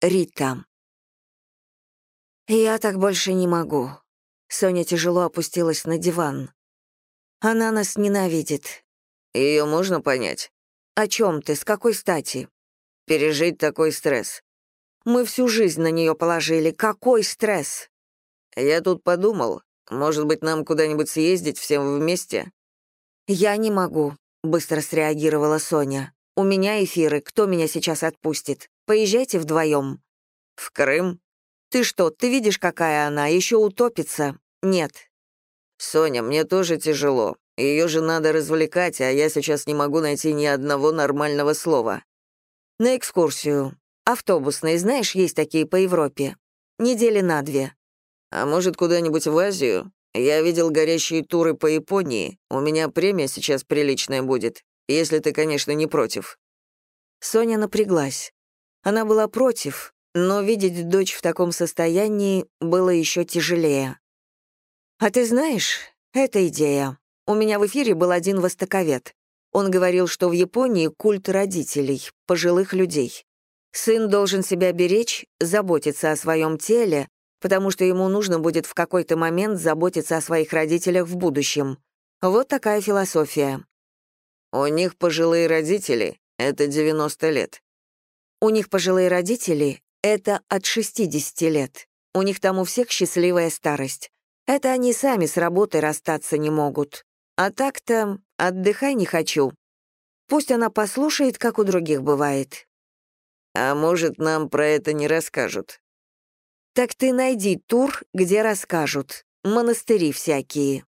Рита. «Я так больше не могу». Соня тяжело опустилась на диван. «Она нас ненавидит». Ее можно понять? «О чем ты? С какой стати?» Пережить такой стресс. Мы всю жизнь на нее положили. Какой стресс?» «Я тут подумал, может быть, нам куда-нибудь съездить всем вместе?» «Я не могу», — быстро среагировала Соня. «У меня эфиры, кто меня сейчас отпустит? Поезжайте вдвоем». «В Крым?» «Ты что, ты видишь, какая она, еще утопится?» «Нет». «Соня, мне тоже тяжело. Ее же надо развлекать, а я сейчас не могу найти ни одного нормального слова». «На экскурсию. Автобусные, знаешь, есть такие по Европе. Недели на две». «А может, куда-нибудь в Азию? Я видел горящие туры по Японии. У меня премия сейчас приличная будет, если ты, конечно, не против». Соня напряглась. Она была против, но видеть дочь в таком состоянии было еще тяжелее. «А ты знаешь, это идея. У меня в эфире был один востоковед. Он говорил, что в Японии культ родителей, пожилых людей. Сын должен себя беречь, заботиться о своем теле, потому что ему нужно будет в какой-то момент заботиться о своих родителях в будущем. Вот такая философия. У них пожилые родители — это 90 лет. У них пожилые родители — это от 60 лет. У них там у всех счастливая старость. Это они сами с работы расстаться не могут. А так-то отдыхай не хочу. Пусть она послушает, как у других бывает. А может, нам про это не расскажут? Так ты найди тур, где расскажут. Монастыри всякие.